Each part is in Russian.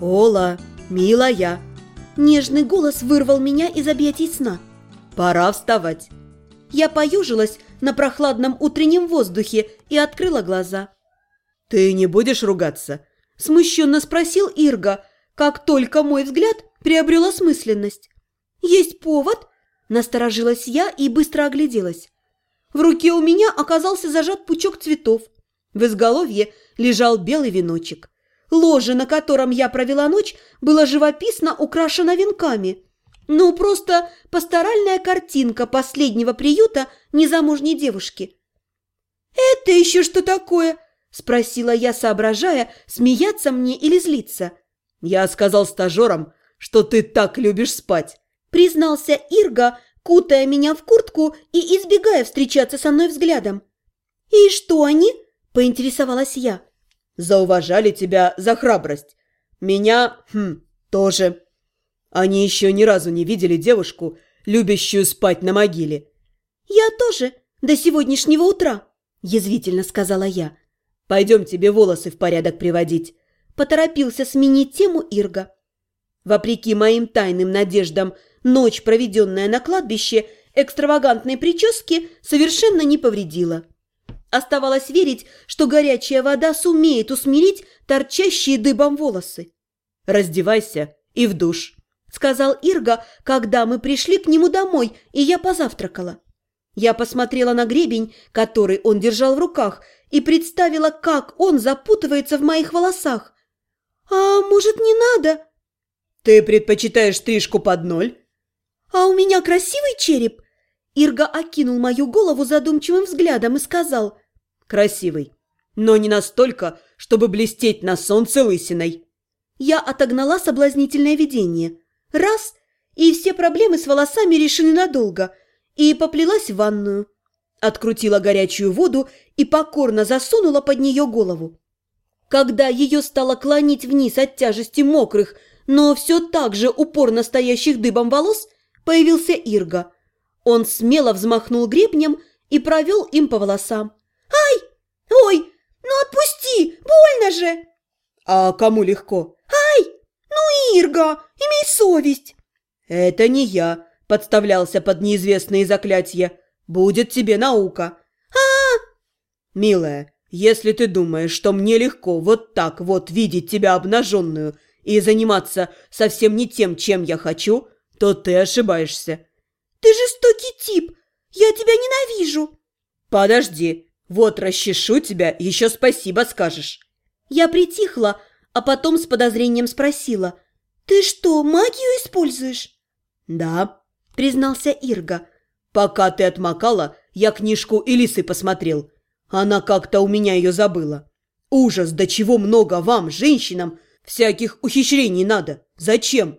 Ола, милая!» Нежный голос вырвал меня из объятий сна. «Пора вставать!» Я поюжилась на прохладном утреннем воздухе и открыла глаза. «Ты не будешь ругаться?» – смущенно спросил Ирга, как только мой взгляд приобрел осмысленность. «Есть повод?» – насторожилась я и быстро огляделась. В руке у меня оказался зажат пучок цветов. В изголовье лежал белый веночек. Ложе, на котором я провела ночь, было живописно украшено венками. Ну, просто пасторальная картинка последнего приюта незамужней девушки. «Это еще что такое?» – спросила я, соображая, смеяться мне или злиться. «Я сказал стажерам, что ты так любишь спать», – признался Ирга, кутая меня в куртку и избегая встречаться со мной взглядом. «И что они?» – поинтересовалась я зауважали тебя за храбрость. Меня, хм, тоже. Они еще ни разу не видели девушку, любящую спать на могиле. Я тоже, до сегодняшнего утра, язвительно сказала я. Пойдем тебе волосы в порядок приводить. Поторопился сменить тему Ирга. Вопреки моим тайным надеждам, ночь, проведенная на кладбище, экстравагантной прически совершенно не повредила. Оставалось верить, что горячая вода сумеет усмирить торчащие дыбом волосы. «Раздевайся и в душ», — сказал Ирга, когда мы пришли к нему домой, и я позавтракала. Я посмотрела на гребень, который он держал в руках, и представила, как он запутывается в моих волосах. «А может, не надо?» «Ты предпочитаешь стрижку под ноль?» «А у меня красивый череп?» Ирга окинул мою голову задумчивым взглядом и сказал, Красивый, но не настолько, чтобы блестеть на солнце лысиной. Я отогнала соблазнительное видение. Раз – и все проблемы с волосами решены надолго, и поплелась в ванную. Открутила горячую воду и покорно засунула под нее голову. Когда ее стало клонить вниз от тяжести мокрых, но все так же упорно стоящих дыбом волос, появился Ирга. Он смело взмахнул гребнем и провел им по волосам. «Ай! Ой, ну отпусти! Больно же!» «А кому легко?» «Ай! Ну, Ирга, имей совесть!» «Это не я», — подставлялся под неизвестные заклятия. «Будет тебе наука». А, -а, а «Милая, если ты думаешь, что мне легко вот так вот видеть тебя обнаженную и заниматься совсем не тем, чем я хочу, то ты ошибаешься». «Ты жестокий тип! Я тебя ненавижу!» «Подожди, вот расчешу тебя, еще спасибо скажешь. Я притихла, а потом с подозрением спросила. «Ты что, магию используешь?» «Да», — признался Ирга. «Пока ты отмокала, я книжку Элисы посмотрел. Она как-то у меня ее забыла. Ужас, до чего много вам, женщинам, всяких ухищрений надо. Зачем?»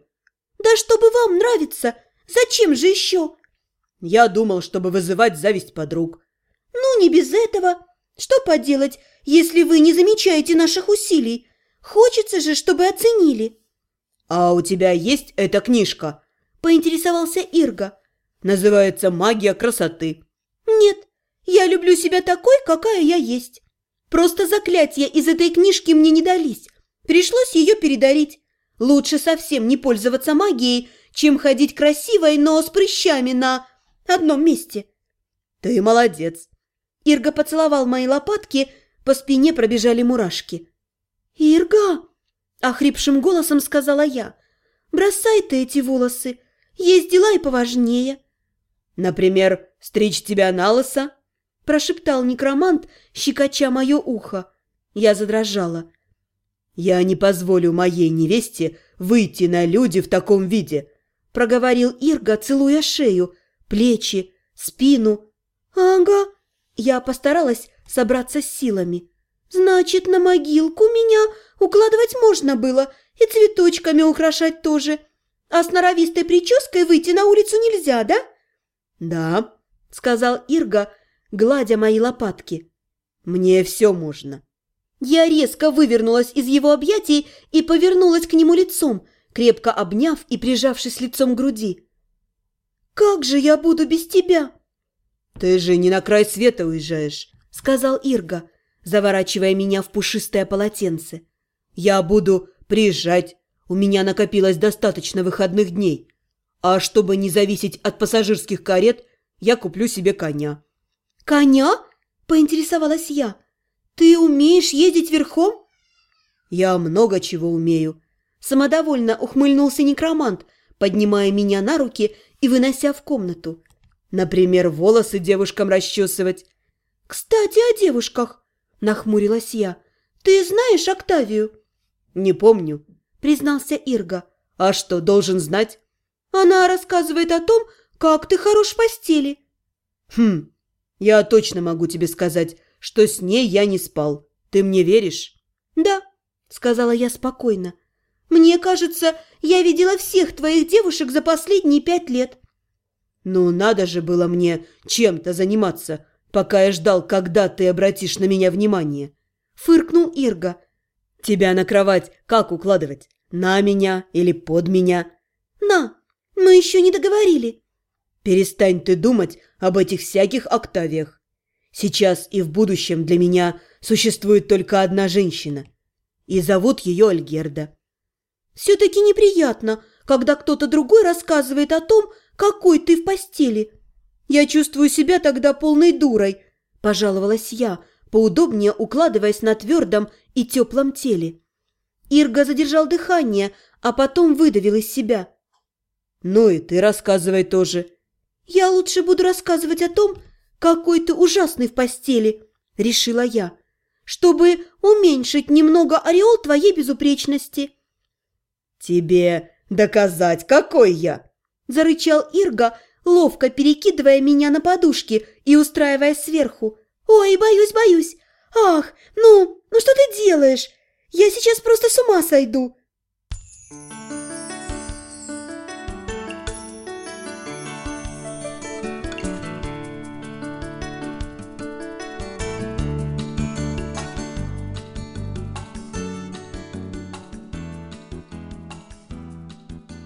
«Да чтобы вам нравится. Зачем же еще?» «Я думал, чтобы вызывать зависть подруг. «Ну, не без этого. Что поделать, если вы не замечаете наших усилий? Хочется же, чтобы оценили». «А у тебя есть эта книжка?» – поинтересовался Ирга. «Называется «Магия красоты». «Нет, я люблю себя такой, какая я есть. Просто заклятия из этой книжки мне не дались. Пришлось ее передарить. Лучше совсем не пользоваться магией, чем ходить красивой, но с прыщами на одном месте». «Ты молодец. Ирга поцеловал мои лопатки, по спине пробежали мурашки. «Ирга!» – охрипшим голосом сказала я. «Бросай ты эти волосы, есть дела и поважнее». «Например, стричь тебя на лысо?» – прошептал некромант, щекоча мое ухо. Я задрожала. «Я не позволю моей невесте выйти на люди в таком виде», – проговорил Ирга, целуя шею, плечи, спину. «Ага», я постаралась собраться с силами. «Значит, на могилку меня укладывать можно было и цветочками украшать тоже. А с норовистой прической выйти на улицу нельзя, да?» «Да», — сказал Ирга, гладя мои лопатки. «Мне все можно». Я резко вывернулась из его объятий и повернулась к нему лицом, крепко обняв и прижавшись лицом к груди. «Как же я буду без тебя?» «Ты же не на край света уезжаешь», — сказал Ирга, заворачивая меня в пушистое полотенце. «Я буду приезжать. У меня накопилось достаточно выходных дней. А чтобы не зависеть от пассажирских карет, я куплю себе коня». «Коня?» – поинтересовалась я. «Ты умеешь ездить верхом?» «Я много чего умею», – самодовольно ухмыльнулся некромант, поднимая меня на руки и вынося в комнату. «Например, волосы девушкам расчесывать». «Кстати, о девушках», – нахмурилась я. «Ты знаешь Октавию?» «Не помню», – признался Ирга. «А что, должен знать?» «Она рассказывает о том, как ты хорош в постели». «Хм, я точно могу тебе сказать, что с ней я не спал. Ты мне веришь?» «Да», — сказала я спокойно. «Мне кажется, я видела всех твоих девушек за последние пять лет». «Ну, надо же было мне чем-то заниматься, пока я ждал, когда ты обратишь на меня внимание», — фыркнул Ирга. «Тебя на кровать как укладывать? На меня или под меня?» «На, мы еще не договорили». «Перестань ты думать об этих всяких Октавиях. Сейчас и в будущем для меня существует только одна женщина, и зовут ее Альгерда». «Все-таки неприятно, когда кто-то другой рассказывает о том, какой ты в постели. Я чувствую себя тогда полной дурой», – пожаловалась я, поудобнее укладываясь на твердом и теплом теле. Ирга задержал дыхание, а потом выдавил из себя. «Ну и ты рассказывай тоже». «Я лучше буду рассказывать о том, какой ты ужасный в постели», – решила я, «чтобы уменьшить немного ореол твоей безупречности». «Тебе доказать, какой я?» – зарычал Ирга, ловко перекидывая меня на подушки и устраивая сверху. «Ой, боюсь, боюсь! Ах, ну, ну что ты делаешь? Я сейчас просто с ума сойду!»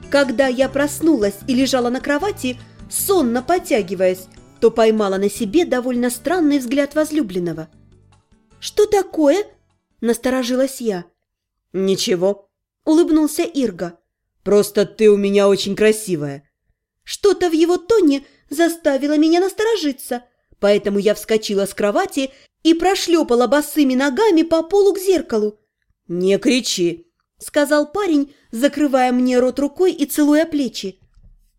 Когда я проснулась и лежала на кровати, сонно потягиваясь, то поймала на себе довольно странный взгляд возлюбленного. «Что такое?» – насторожилась я. «Ничего», – улыбнулся Ирга. «Просто ты у меня очень красивая». Что-то в его тоне заставило меня насторожиться, поэтому я вскочила с кровати и прошлепала босыми ногами по полу к зеркалу. «Не кричи», – сказал парень, закрывая мне рот рукой и целуя плечи.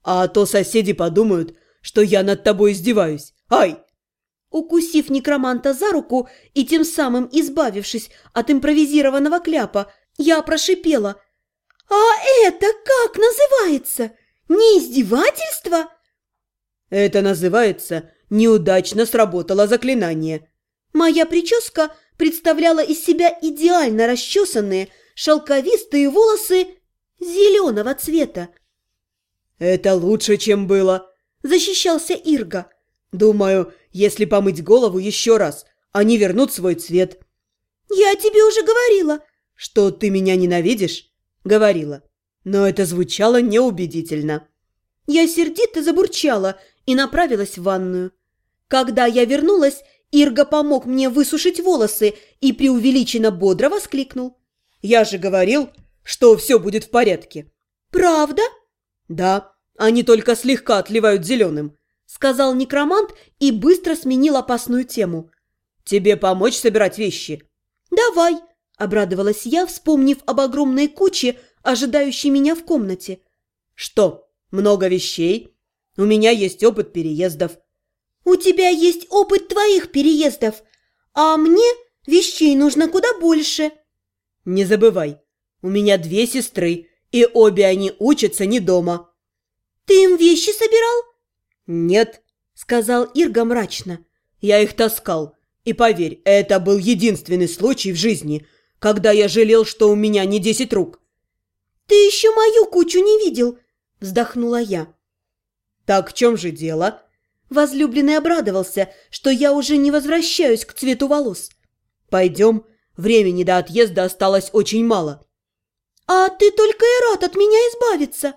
«А то соседи подумают, что я над тобой издеваюсь. Ай!» Укусив некроманта за руку и тем самым избавившись от импровизированного кляпа, я прошипела. «А это как называется? Не издевательство?» «Это называется «неудачно сработало заклинание». Моя прическа представляла из себя идеально расчесанные, шелковистые волосы зеленого цвета. «Это лучше, чем было», – защищался Ирга. «Думаю, если помыть голову еще раз, они вернут свой цвет». «Я тебе уже говорила». «Что ты меня ненавидишь?» «Говорила. Но это звучало неубедительно». Я сердито забурчала и направилась в ванную. Когда я вернулась, Ирга помог мне высушить волосы и преувеличенно бодро воскликнул. Я же говорил, что все будет в порядке». «Правда?» «Да, они только слегка отливают зеленым», — сказал некромант и быстро сменил опасную тему. «Тебе помочь собирать вещи?» «Давай», — обрадовалась я, вспомнив об огромной куче, ожидающей меня в комнате. «Что, много вещей? У меня есть опыт переездов». «У тебя есть опыт твоих переездов, а мне вещей нужно куда больше». Не забывай, у меня две сестры, и обе они учатся не дома». «Ты им вещи собирал?» «Нет», — сказал Ирга мрачно. «Я их таскал. И поверь, это был единственный случай в жизни, когда я жалел, что у меня не десять рук». «Ты еще мою кучу не видел», — вздохнула я. «Так в чем же дело?» Возлюбленный обрадовался, что я уже не возвращаюсь к цвету волос. «Пойдем, Времени до отъезда осталось очень мало». «А ты только и рад от меня избавиться?»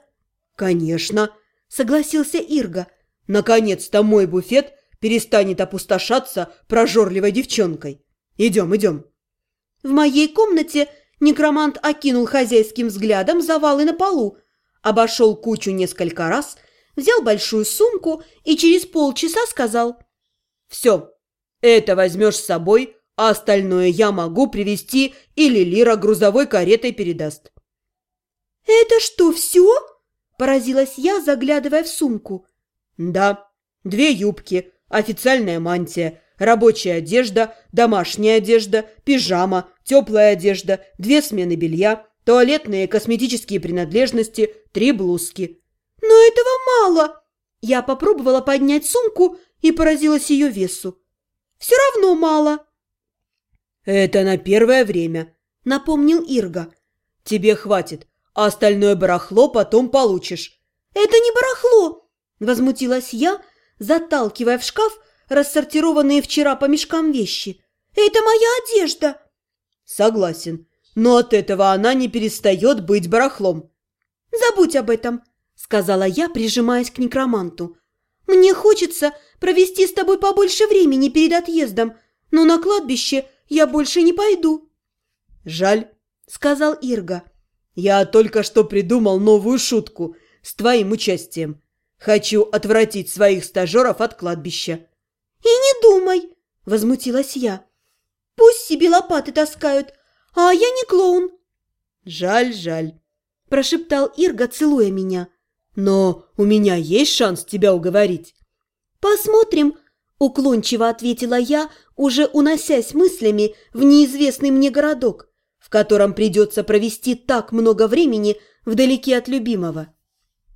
«Конечно», — согласился Ирга. «Наконец-то мой буфет перестанет опустошаться прожорливой девчонкой. Идем, идем». В моей комнате некромант окинул хозяйским взглядом завалы на полу, обошел кучу несколько раз, взял большую сумку и через полчаса сказал «Все, это возьмешь с собой, а остальное я могу привезти или Лира грузовой каретой передаст». «Это что, все?» – поразилась я, заглядывая в сумку. «Да, две юбки, официальная мантия, рабочая одежда, домашняя одежда, пижама, теплая одежда, две смены белья, туалетные и косметические принадлежности, три блузки». «Но этого мало!» Я попробовала поднять сумку и поразилась ее весу. «Все равно мало!» «Это на первое время», — напомнил Ирга. «Тебе хватит, а остальное барахло потом получишь». «Это не барахло!» – возмутилась я, заталкивая в шкаф рассортированные вчера по мешкам вещи. «Это моя одежда!» «Согласен, но от этого она не перестает быть барахлом». «Забудь об этом», – сказала я, прижимаясь к некроманту. «Мне хочется провести с тобой побольше времени перед отъездом, но на кладбище я больше не пойду». «Жаль», – сказал Ирга. Я только что придумал новую шутку с твоим участием. Хочу отвратить своих стажеров от кладбища». «И не думай!» – возмутилась я. «Пусть себе лопаты таскают, а я не клоун». «Жаль, жаль», – прошептал Ирга, целуя меня. «Но у меня есть шанс тебя уговорить». «Посмотрим», – уклончиво ответила я, уже уносясь мыслями в неизвестный мне городок в котором придется провести так много времени вдалеке от любимого.